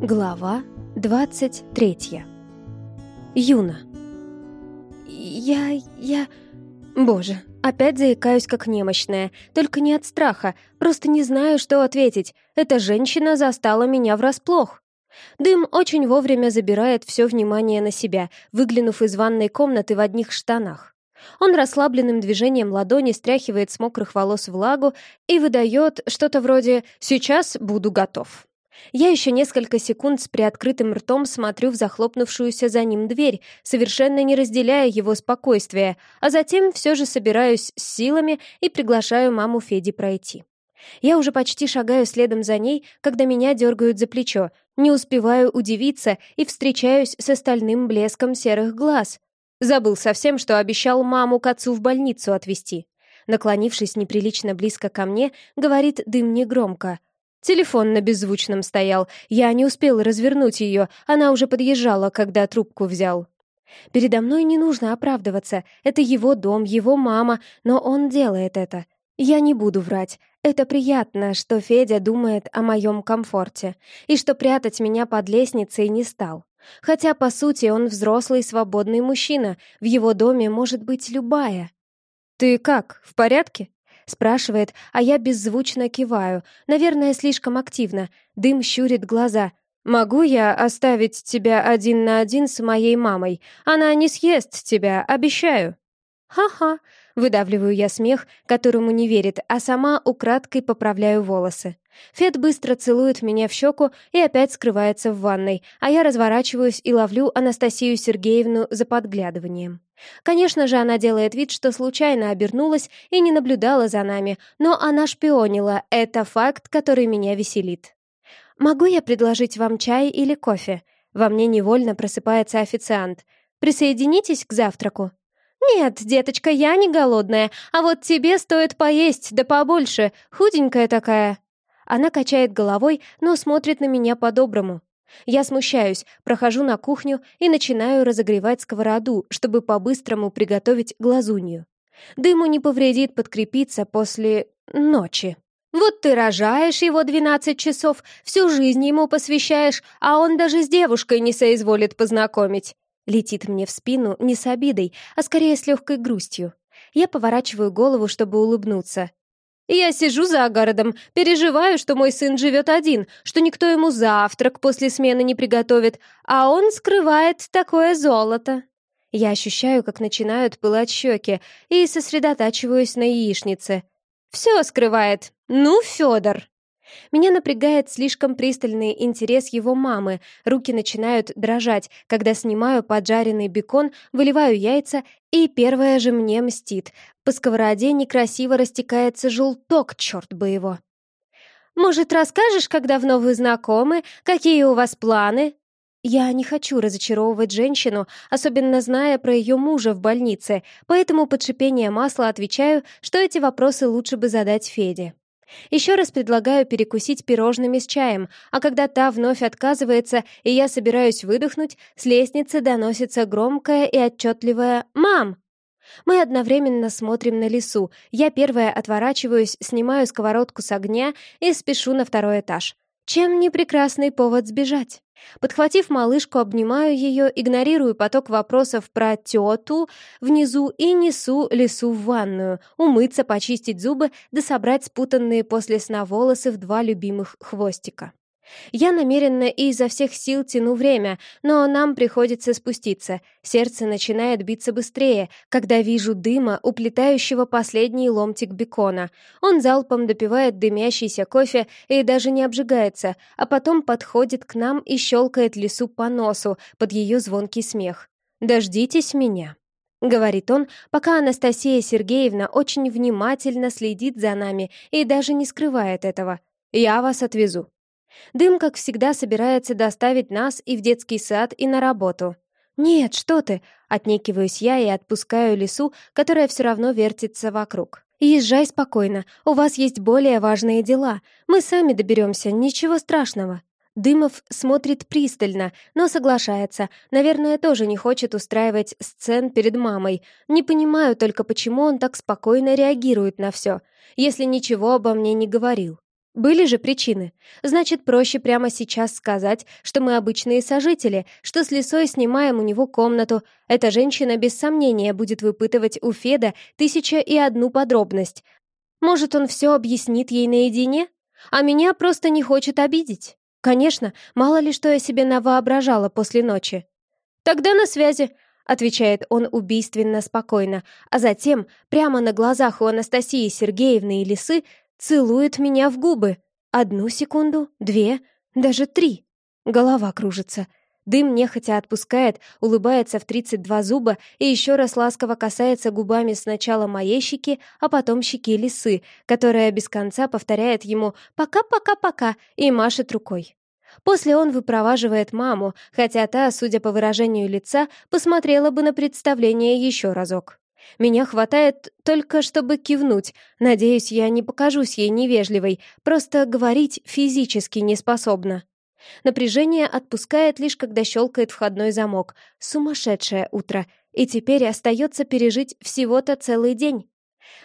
Глава 23 Юна Я... я... Боже, опять заикаюсь как немощная, только не от страха, просто не знаю, что ответить. Эта женщина застала меня врасплох. Дым очень вовремя забирает все внимание на себя, выглянув из ванной комнаты в одних штанах. Он расслабленным движением ладони стряхивает с мокрых волос влагу и выдает что-то вроде «сейчас буду готов». Я еще несколько секунд с приоткрытым ртом смотрю в захлопнувшуюся за ним дверь, совершенно не разделяя его спокойствия, а затем все же собираюсь с силами и приглашаю маму Феди пройти. Я уже почти шагаю следом за ней, когда меня дергают за плечо, не успеваю удивиться и встречаюсь с остальным блеском серых глаз. Забыл совсем, что обещал маму к отцу в больницу отвезти. Наклонившись неприлично близко ко мне, говорит дым негромко — Телефон на беззвучном стоял. Я не успел развернуть ее, она уже подъезжала, когда трубку взял. Передо мной не нужно оправдываться. Это его дом, его мама, но он делает это. Я не буду врать. Это приятно, что Федя думает о моем комфорте, и что прятать меня под лестницей не стал. Хотя, по сути, он взрослый свободный мужчина, в его доме может быть любая. «Ты как, в порядке?» Спрашивает, а я беззвучно киваю. Наверное, слишком активно. Дым щурит глаза. «Могу я оставить тебя один на один с моей мамой? Она не съест тебя, обещаю». «Ха-ха», — выдавливаю я смех, которому не верит, а сама украдкой поправляю волосы. Фед быстро целует меня в щеку и опять скрывается в ванной, а я разворачиваюсь и ловлю Анастасию Сергеевну за подглядыванием. Конечно же, она делает вид, что случайно обернулась и не наблюдала за нами, но она шпионила, это факт, который меня веселит. «Могу я предложить вам чай или кофе?» Во мне невольно просыпается официант. «Присоединитесь к завтраку?» «Нет, деточка, я не голодная, а вот тебе стоит поесть, да побольше, худенькая такая». Она качает головой, но смотрит на меня по-доброму. Я смущаюсь, прохожу на кухню и начинаю разогревать сковороду, чтобы по-быстрому приготовить глазунью. Дыму не повредит подкрепиться после... ночи. Вот ты рожаешь его двенадцать часов, всю жизнь ему посвящаешь, а он даже с девушкой не соизволит познакомить. Летит мне в спину не с обидой, а скорее с легкой грустью. Я поворачиваю голову, чтобы улыбнуться. Я сижу за городом, переживаю, что мой сын живет один, что никто ему завтрак после смены не приготовит, а он скрывает такое золото. Я ощущаю, как начинают пылать щеки, и сосредотачиваюсь на яичнице. Все скрывает. Ну, Федор. Меня напрягает слишком пристальный интерес его мамы. Руки начинают дрожать, когда снимаю поджаренный бекон, выливаю яйца, и первое же мне мстит. По сковороде некрасиво растекается желток, черт бы его. «Может, расскажешь, когда вновь вы знакомы? Какие у вас планы?» Я не хочу разочаровывать женщину, особенно зная про ее мужа в больнице, поэтому под шипение масла отвечаю, что эти вопросы лучше бы задать Феде. Еще раз предлагаю перекусить пирожными с чаем, а когда та вновь отказывается, и я собираюсь выдохнуть, с лестницы доносится громкое и отчетливое «Мам!». Мы одновременно смотрим на лесу. Я первая отворачиваюсь, снимаю сковородку с огня и спешу на второй этаж. Чем не прекрасный повод сбежать? Подхватив малышку, обнимаю ее, игнорирую поток вопросов про тету внизу и несу лесу в ванную, умыться, почистить зубы да собрать спутанные после сна волосы в два любимых хвостика. Я намеренно и изо всех сил тяну время, но нам приходится спуститься. Сердце начинает биться быстрее, когда вижу дыма, уплетающего последний ломтик бекона. Он залпом допивает дымящийся кофе и даже не обжигается, а потом подходит к нам и щелкает лесу по носу под ее звонкий смех. «Дождитесь меня». — говорит он, пока Анастасия Сергеевна очень внимательно следит за нами и даже не скрывает этого. «Я вас отвезу». Дым, как всегда, собирается доставить нас и в детский сад, и на работу. «Нет, что ты!» — отнекиваюсь я и отпускаю лесу, которая все равно вертится вокруг. «Езжай спокойно, у вас есть более важные дела. Мы сами доберемся, ничего страшного». Дымов смотрит пристально, но соглашается. Наверное, тоже не хочет устраивать сцен перед мамой. Не понимаю только, почему он так спокойно реагирует на все, если ничего обо мне не говорил. Были же причины. Значит, проще прямо сейчас сказать, что мы обычные сожители, что с лисой снимаем у него комнату. Эта женщина без сомнения будет выпытывать у Феда тысяча и одну подробность. Может, он все объяснит ей наедине? А меня просто не хочет обидеть. Конечно, мало ли что я себе навоображала после ночи. «Тогда на связи», — отвечает он убийственно спокойно, а затем, прямо на глазах у Анастасии Сергеевны и Лисы, целует меня в губы. Одну секунду, две, даже три. Голова кружится. Дым нехотя отпускает, улыбается в 32 зуба и еще раз ласково касается губами сначала моей щеки, а потом щеки лисы, которая без конца повторяет ему «пока-пока-пока» и машет рукой. После он выпроваживает маму, хотя та, судя по выражению лица, посмотрела бы на представление еще разок. Меня хватает только, чтобы кивнуть. Надеюсь, я не покажусь ей невежливой, просто говорить физически не способна. Напряжение отпускает лишь, когда щелкает входной замок. Сумасшедшее утро. И теперь остается пережить всего-то целый день.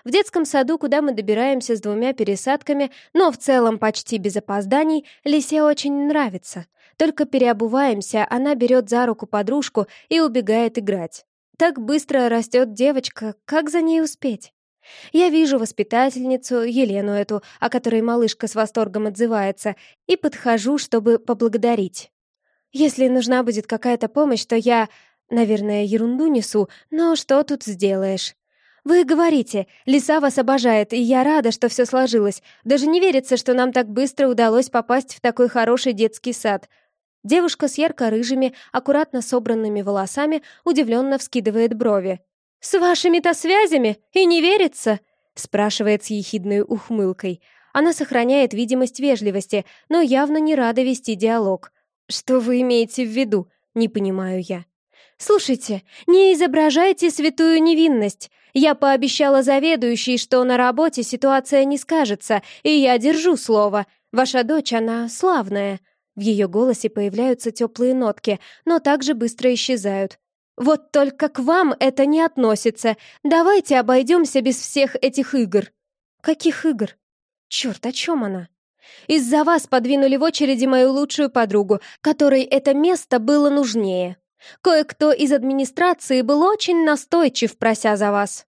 В детском саду, куда мы добираемся с двумя пересадками, но в целом почти без опозданий, Лисе очень нравится. Только переобуваемся, она берет за руку подружку и убегает играть. Так быстро растет девочка, как за ней успеть? Я вижу воспитательницу, Елену эту, о которой малышка с восторгом отзывается, и подхожу, чтобы поблагодарить. Если нужна будет какая-то помощь, то я, наверное, ерунду несу, но что тут сделаешь? Вы говорите, лиса вас обожает, и я рада, что все сложилось. Даже не верится, что нам так быстро удалось попасть в такой хороший детский сад. Девушка с ярко-рыжими, аккуратно собранными волосами удивленно вскидывает брови. «С вашими-то связями? И не верится?» — спрашивает с ехидной ухмылкой. Она сохраняет видимость вежливости, но явно не рада вести диалог. «Что вы имеете в виду?» — не понимаю я. «Слушайте, не изображайте святую невинность. Я пообещала заведующей, что на работе ситуация не скажется, и я держу слово. Ваша дочь, она славная». В ее голосе появляются теплые нотки, но также быстро исчезают. Вот только к вам это не относится. Давайте обойдемся без всех этих игр. Каких игр? Черт, о чем она? Из-за вас подвинули в очереди мою лучшую подругу, которой это место было нужнее. Кое-кто из администрации был очень настойчив, прося за вас.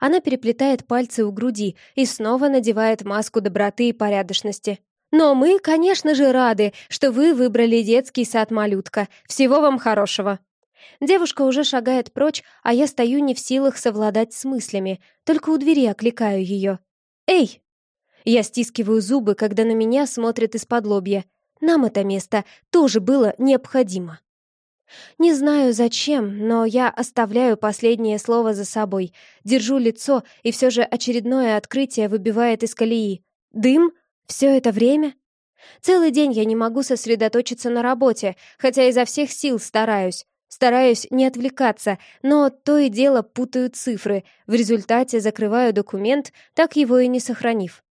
Она переплетает пальцы у груди и снова надевает маску доброты и порядочности. Но мы, конечно же, рады, что вы выбрали детский сад «Малютка». Всего вам хорошего. Девушка уже шагает прочь, а я стою не в силах совладать с мыслями, только у двери окликаю ее. «Эй!» Я стискиваю зубы, когда на меня смотрят из-под лобья. Нам это место тоже было необходимо. Не знаю зачем, но я оставляю последнее слово за собой, держу лицо, и все же очередное открытие выбивает из колеи. Дым? Все это время? Целый день я не могу сосредоточиться на работе, хотя изо всех сил стараюсь. Стараюсь не отвлекаться, но то и дело путаю цифры. В результате закрываю документ, так его и не сохранив.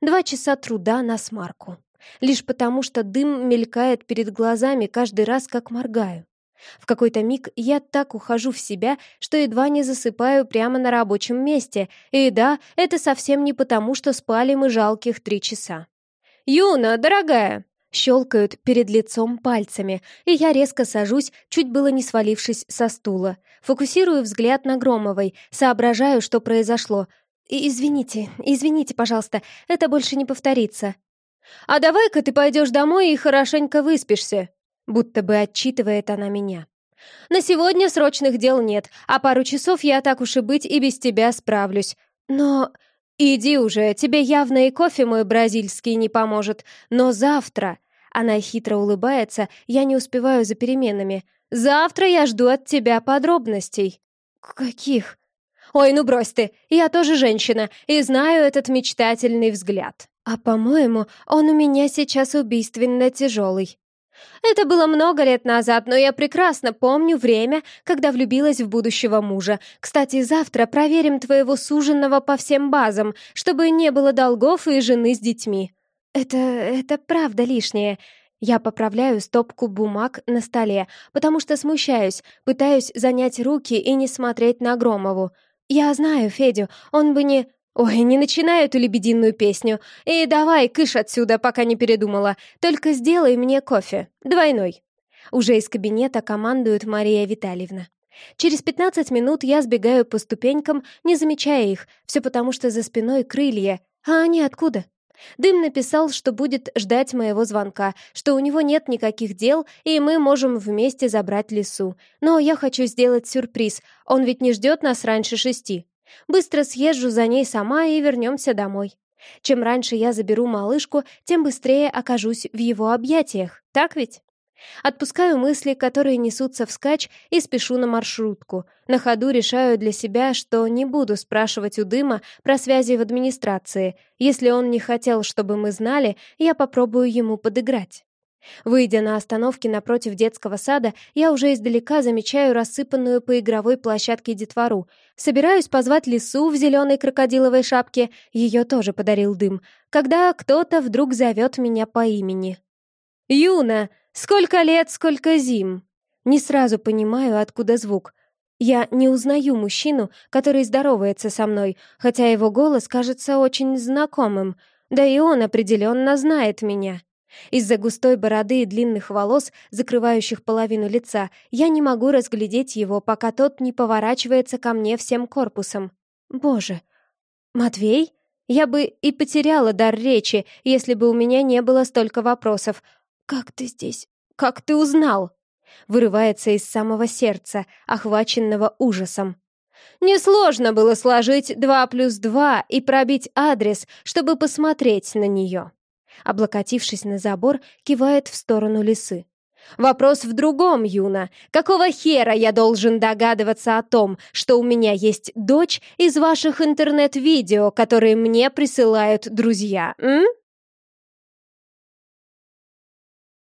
Два часа труда на смарку. Лишь потому, что дым мелькает перед глазами каждый раз, как моргаю. В какой-то миг я так ухожу в себя, что едва не засыпаю прямо на рабочем месте. И да, это совсем не потому, что спали мы жалких три часа. «Юна, дорогая!» Щелкают перед лицом пальцами, и я резко сажусь, чуть было не свалившись со стула. Фокусирую взгляд на Громовой, соображаю, что произошло. «Извините, извините, пожалуйста, это больше не повторится». «А давай-ка ты пойдешь домой и хорошенько выспишься», будто бы отчитывает она меня. «На сегодня срочных дел нет, а пару часов я так уж и быть и без тебя справлюсь. Но «Иди уже, тебе явно и кофе мой бразильский не поможет, но завтра...» Она хитро улыбается, я не успеваю за переменами. «Завтра я жду от тебя подробностей». «Каких?» «Ой, ну брось ты, я тоже женщина и знаю этот мечтательный взгляд. А, по-моему, он у меня сейчас убийственно тяжелый». Это было много лет назад, но я прекрасно помню время, когда влюбилась в будущего мужа. Кстати, завтра проверим твоего суженного по всем базам, чтобы не было долгов и жены с детьми. Это... это правда лишнее. Я поправляю стопку бумаг на столе, потому что смущаюсь, пытаюсь занять руки и не смотреть на Громову. Я знаю Федю, он бы не... Ой, не начинай эту лебединую песню. И давай, кыш отсюда, пока не передумала. Только сделай мне кофе. Двойной. Уже из кабинета командует Мария Витальевна. Через 15 минут я сбегаю по ступенькам, не замечая их, все потому что за спиной крылья. А они откуда? Дым написал, что будет ждать моего звонка, что у него нет никаких дел, и мы можем вместе забрать лесу. Но я хочу сделать сюрприз, он ведь не ждет нас раньше шести. Быстро съезжу за ней сама и вернемся домой. Чем раньше я заберу малышку, тем быстрее окажусь в его объятиях, так ведь? Отпускаю мысли, которые несутся вскачь, и спешу на маршрутку. На ходу решаю для себя, что не буду спрашивать у Дыма про связи в администрации. Если он не хотел, чтобы мы знали, я попробую ему подыграть. Выйдя на остановке напротив детского сада, я уже издалека замечаю рассыпанную по игровой площадке детвору. Собираюсь позвать лису в зеленой крокодиловой шапке, ее тоже подарил дым, когда кто-то вдруг зовет меня по имени. «Юна!» Сколько лет, сколько зим. Не сразу понимаю, откуда звук. Я не узнаю мужчину, который здоровается со мной, хотя его голос кажется очень знакомым. Да и он определенно знает меня. Из-за густой бороды и длинных волос, закрывающих половину лица, я не могу разглядеть его, пока тот не поворачивается ко мне всем корпусом. Боже! Матвей? Я бы и потеряла дар речи, если бы у меня не было столько вопросов. «Как ты здесь? Как ты узнал?» Вырывается из самого сердца, охваченного ужасом. Несложно было сложить два плюс два и пробить адрес, чтобы посмотреть на нее. Облокотившись на забор, кивает в сторону лисы. «Вопрос в другом, Юна. Какого хера я должен догадываться о том, что у меня есть дочь из ваших интернет-видео, которые мне присылают друзья, м?»